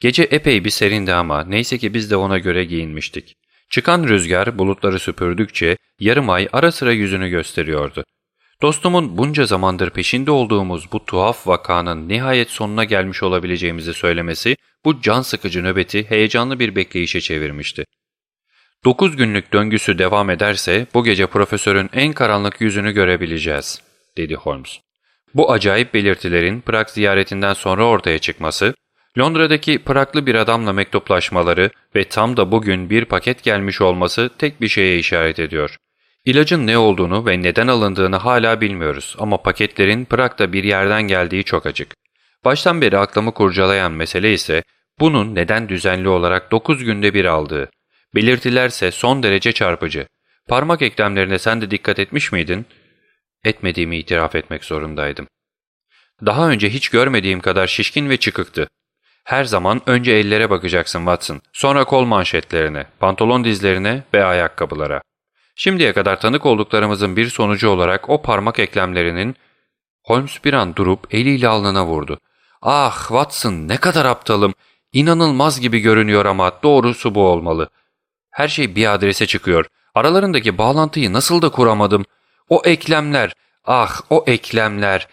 Gece epey bir serindi ama neyse ki biz de ona göre giyinmiştik. Çıkan rüzgar bulutları süpürdükçe yarım ay ara sıra yüzünü gösteriyordu. Dostumun bunca zamandır peşinde olduğumuz bu tuhaf vakanın nihayet sonuna gelmiş olabileceğimizi söylemesi bu can sıkıcı nöbeti heyecanlı bir bekleyişe çevirmişti. Dokuz günlük döngüsü devam ederse bu gece profesörün en karanlık yüzünü görebileceğiz, dedi Holmes. Bu acayip belirtilerin Prag ziyaretinden sonra ortaya çıkması, Londra'daki Praglı bir adamla mektuplaşmaları ve tam da bugün bir paket gelmiş olması tek bir şeye işaret ediyor. İlacın ne olduğunu ve neden alındığını hala bilmiyoruz ama paketlerin Prag'da bir yerden geldiği çok açık. Baştan beri aklımı kurcalayan mesele ise bunun neden düzenli olarak 9 günde bir aldığı. Belirtilerse son derece çarpıcı. Parmak eklemlerine sen de dikkat etmiş miydin? Etmediğimi itiraf etmek zorundaydım. Daha önce hiç görmediğim kadar şişkin ve çıkıktı. Her zaman önce ellere bakacaksın Watson, sonra kol manşetlerine, pantolon dizlerine ve ayakkabılara. Şimdiye kadar tanık olduklarımızın bir sonucu olarak o parmak eklemlerinin... Holmes bir an durup eliyle alnına vurdu. ''Ah Watson ne kadar aptalım. İnanılmaz gibi görünüyor ama doğrusu bu olmalı. Her şey bir adrese çıkıyor. Aralarındaki bağlantıyı nasıl da kuramadım. O eklemler, ah o eklemler.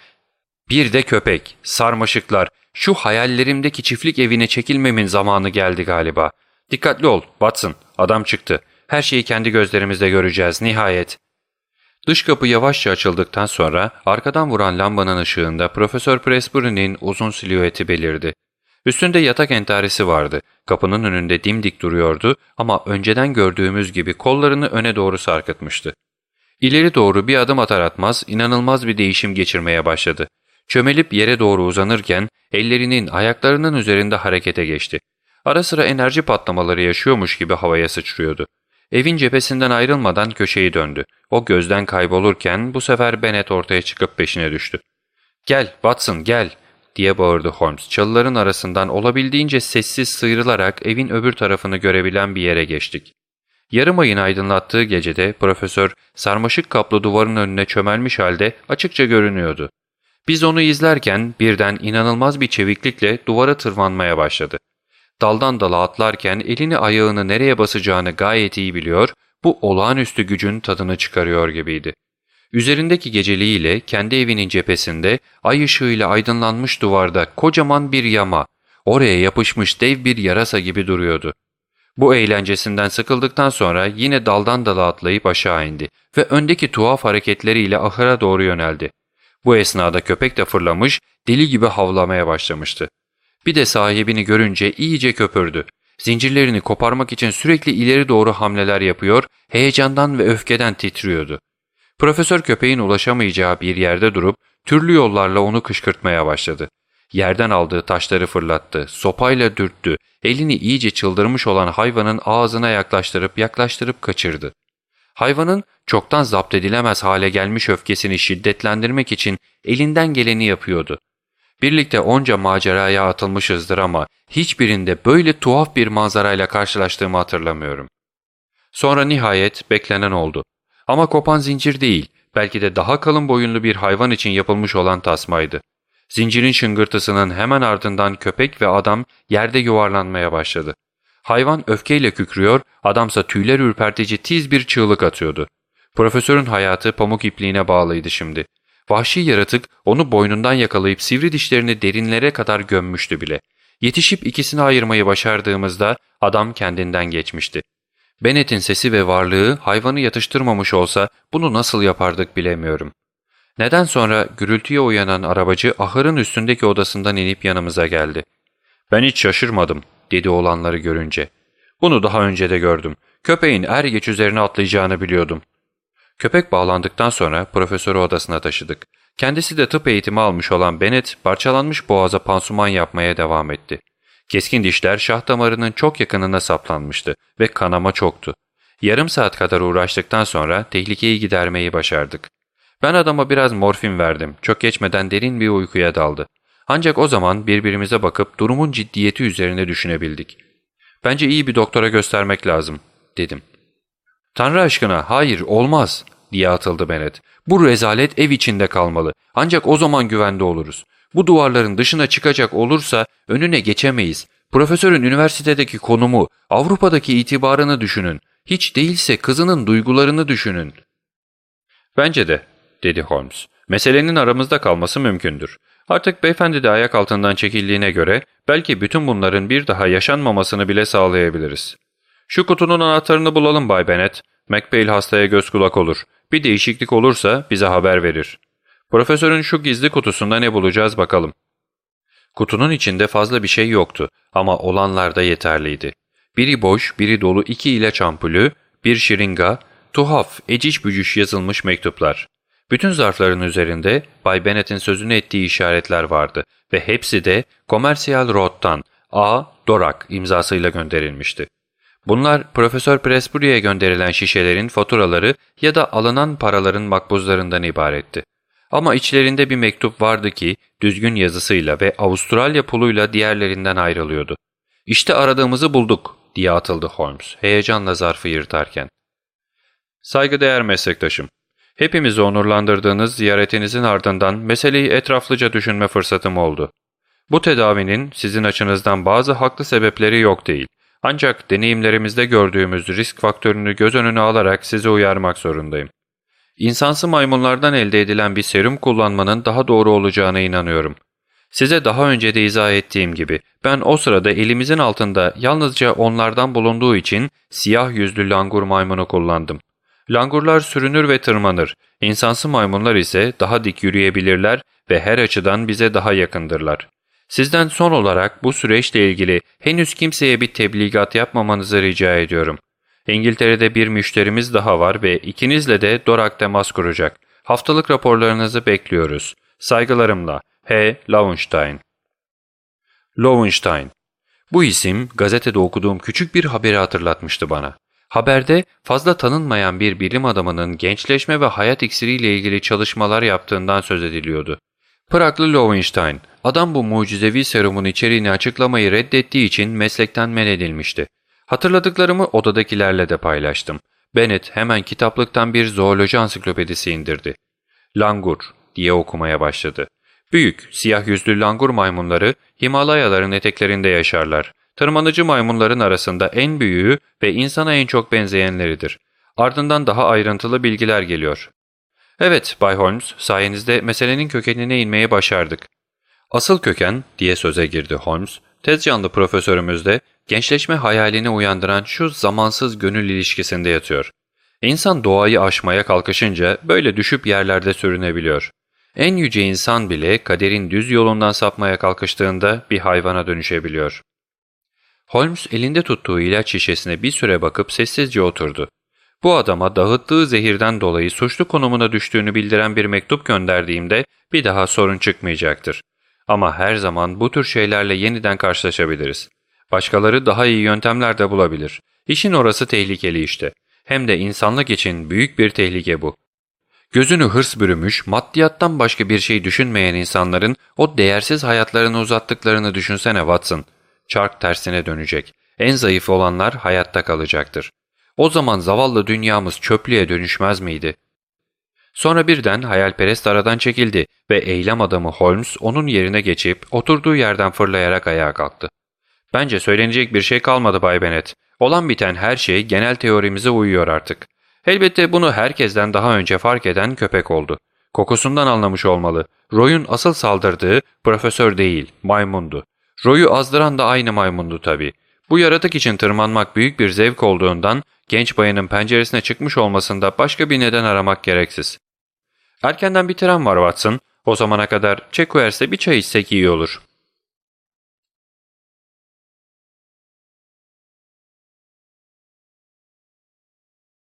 Bir de köpek, sarmaşıklar. Şu hayallerimdeki çiftlik evine çekilmemin zamanı geldi galiba. Dikkatli ol Watson, adam çıktı. Her şeyi kendi gözlerimizle göreceğiz nihayet. Dış kapı yavaşça açıldıktan sonra arkadan vuran lambanın ışığında Profesör Presbury'nin uzun silüeti belirdi. Üstünde yatak entaresi vardı. Kapının önünde dimdik duruyordu ama önceden gördüğümüz gibi kollarını öne doğru sarkıtmıştı. İleri doğru bir adım atar atmaz inanılmaz bir değişim geçirmeye başladı. Çömelip yere doğru uzanırken ellerinin ayaklarının üzerinde harekete geçti. Ara sıra enerji patlamaları yaşıyormuş gibi havaya sıçrıyordu. Evin cephesinden ayrılmadan köşeyi döndü. O gözden kaybolurken bu sefer Bennett ortaya çıkıp peşine düştü. ''Gel Watson gel!'' Diye bağırdı Holmes. Çalıların arasından olabildiğince sessiz sıyrılarak evin öbür tarafını görebilen bir yere geçtik. Yarım ayın aydınlattığı gecede profesör sarmaşık kaplı duvarın önüne çömelmiş halde açıkça görünüyordu. Biz onu izlerken birden inanılmaz bir çeviklikle duvara tırmanmaya başladı. Daldan dala atlarken elini ayağını nereye basacağını gayet iyi biliyor, bu olağanüstü gücün tadını çıkarıyor gibiydi. Üzerindeki geceliğiyle kendi evinin cephesinde ay ışığıyla aydınlanmış duvarda kocaman bir yama, oraya yapışmış dev bir yarasa gibi duruyordu. Bu eğlencesinden sıkıldıktan sonra yine daldan dala atlayıp aşağı indi ve öndeki tuhaf hareketleriyle ahıra doğru yöneldi. Bu esnada köpek de fırlamış, deli gibi havlamaya başlamıştı. Bir de sahibini görünce iyice köpürdü. Zincirlerini koparmak için sürekli ileri doğru hamleler yapıyor, heyecandan ve öfkeden titriyordu. Profesör köpeğin ulaşamayacağı bir yerde durup türlü yollarla onu kışkırtmaya başladı. Yerden aldığı taşları fırlattı, sopayla dürttü, elini iyice çıldırmış olan hayvanın ağzına yaklaştırıp yaklaştırıp kaçırdı. Hayvanın çoktan zapt edilemez hale gelmiş öfkesini şiddetlendirmek için elinden geleni yapıyordu. Birlikte onca maceraya atılmışızdır ama hiçbirinde böyle tuhaf bir manzarayla karşılaştığımı hatırlamıyorum. Sonra nihayet beklenen oldu. Ama kopan zincir değil, belki de daha kalın boyunlu bir hayvan için yapılmış olan tasmaydı. Zincirin şıngırtısının hemen ardından köpek ve adam yerde yuvarlanmaya başladı. Hayvan öfkeyle kükrüyor, adamsa tüyler ürpertici tiz bir çığlık atıyordu. Profesörün hayatı pamuk ipliğine bağlıydı şimdi. Vahşi yaratık onu boynundan yakalayıp sivri dişlerini derinlere kadar gömmüştü bile. Yetişip ikisini ayırmayı başardığımızda adam kendinden geçmişti. Bennett'in sesi ve varlığı hayvanı yatıştırmamış olsa bunu nasıl yapardık bilemiyorum. Neden sonra gürültüye uyanan arabacı ahırın üstündeki odasından inip yanımıza geldi. Ben hiç şaşırmadım dedi olanları görünce. Bunu daha önce de gördüm. Köpeğin er geç üzerine atlayacağını biliyordum. Köpek bağlandıktan sonra profesörü odasına taşıdık. Kendisi de tıp eğitimi almış olan Bennett parçalanmış boğaza pansuman yapmaya devam etti. Keskin dişler şah damarının çok yakınına saplanmıştı ve kanama çoktu. Yarım saat kadar uğraştıktan sonra tehlikeyi gidermeyi başardık. Ben adama biraz morfin verdim. Çok geçmeden derin bir uykuya daldı. Ancak o zaman birbirimize bakıp durumun ciddiyeti üzerine düşünebildik. Bence iyi bir doktora göstermek lazım, dedim. Tanrı aşkına hayır olmaz, diye atıldı Bennett. Bu rezalet ev içinde kalmalı. Ancak o zaman güvende oluruz. Bu duvarların dışına çıkacak olursa önüne geçemeyiz. Profesörün üniversitedeki konumu, Avrupa'daki itibarını düşünün. Hiç değilse kızının duygularını düşünün. Bence de, dedi Holmes. Meselenin aramızda kalması mümkündür. Artık beyefendi de ayak altından çekildiğine göre belki bütün bunların bir daha yaşanmamasını bile sağlayabiliriz. Şu kutunun anahtarını bulalım Bay Bennet. McBail hastaya göz kulak olur. Bir değişiklik olursa bize haber verir. Profesörün şu gizli kutusunda ne bulacağız bakalım. Kutunun içinde fazla bir şey yoktu ama olanlar da yeterliydi. Biri boş, biri dolu iki ilaç ampulü, bir şiringa, tuhaf, eciş bücüş yazılmış mektuplar. Bütün zarfların üzerinde Bay Bennett'in sözünü ettiği işaretler vardı ve hepsi de Commercial Road'dan A. Dorak imzasıyla gönderilmişti. Bunlar Profesör Presbury'e gönderilen şişelerin faturaları ya da alınan paraların makbuzlarından ibaretti. Ama içlerinde bir mektup vardı ki düzgün yazısıyla ve Avustralya puluyla diğerlerinden ayrılıyordu. İşte aradığımızı bulduk diye atıldı Holmes heyecanla zarfı yırtarken. Saygıdeğer meslektaşım, hepimizi onurlandırdığınız ziyaretinizin ardından meseleyi etraflıca düşünme fırsatım oldu. Bu tedavinin sizin açınızdan bazı haklı sebepleri yok değil. Ancak deneyimlerimizde gördüğümüz risk faktörünü göz önüne alarak sizi uyarmak zorundayım. İnsansı maymunlardan elde edilen bir serum kullanmanın daha doğru olacağına inanıyorum. Size daha önce de izah ettiğim gibi ben o sırada elimizin altında yalnızca onlardan bulunduğu için siyah yüzlü langur maymunu kullandım. Langurlar sürünür ve tırmanır, insansı maymunlar ise daha dik yürüyebilirler ve her açıdan bize daha yakındırlar. Sizden son olarak bu süreçle ilgili henüz kimseye bir tebligat yapmamanızı rica ediyorum. İngiltere'de bir müşterimiz daha var ve ikinizle de Dorak temas kuracak. Haftalık raporlarınızı bekliyoruz. Saygılarımla H. Lowenstein Lowenstein Bu isim gazetede okuduğum küçük bir haberi hatırlatmıştı bana. Haberde fazla tanınmayan bir bilim adamının gençleşme ve hayat iksiriyle ilgili çalışmalar yaptığından söz ediliyordu. Praglı Lowenstein, adam bu mucizevi serumun içeriğini açıklamayı reddettiği için meslekten men edilmişti. Hatırladıklarımı odadakilerle de paylaştım. Bennett hemen kitaplıktan bir zooloji ansiklopedisi indirdi. Langur diye okumaya başladı. Büyük, siyah yüzlü langur maymunları Himalayaların eteklerinde yaşarlar. Tırmanıcı maymunların arasında en büyüğü ve insana en çok benzeyenleridir. Ardından daha ayrıntılı bilgiler geliyor. Evet Bay Holmes, sayenizde meselenin kökenine inmeye başardık. Asıl köken diye söze girdi Holmes, tez canlı profesörümüzde gençleşme hayalini uyandıran şu zamansız gönül ilişkisinde yatıyor. İnsan doğayı aşmaya kalkışınca böyle düşüp yerlerde sürünebiliyor. En yüce insan bile kaderin düz yolundan sapmaya kalkıştığında bir hayvana dönüşebiliyor. Holmes elinde tuttuğu ilaç şişesine bir süre bakıp sessizce oturdu. Bu adama dağıttığı zehirden dolayı suçlu konumuna düştüğünü bildiren bir mektup gönderdiğimde bir daha sorun çıkmayacaktır. Ama her zaman bu tür şeylerle yeniden karşılaşabiliriz. Başkaları daha iyi yöntemler de bulabilir. İşin orası tehlikeli işte. Hem de insanlık için büyük bir tehlike bu. Gözünü hırs bürümüş, maddiyattan başka bir şey düşünmeyen insanların o değersiz hayatlarını uzattıklarını düşünsene Watson. Çark tersine dönecek. En zayıf olanlar hayatta kalacaktır. O zaman zavallı dünyamız çöplüğe dönüşmez miydi? Sonra birden hayalperest aradan çekildi ve eylem adamı Holmes onun yerine geçip oturduğu yerden fırlayarak ayağa kalktı. Bence söylenecek bir şey kalmadı Bay Bennet. Olan biten her şey genel teorimize uyuyor artık. Elbette bunu herkesten daha önce fark eden köpek oldu. Kokusundan anlamış olmalı. Roy'un asıl saldırdığı profesör değil, maymundu. Roy'u azdıran da aynı maymundu tabii. Bu yaratık için tırmanmak büyük bir zevk olduğundan genç bayanın penceresine çıkmış olmasında başka bir neden aramak gereksiz. Erkenden bir tren var Watson. O zamana kadar Çekuers'te bir çay içsek iyi olur.